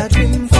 a dream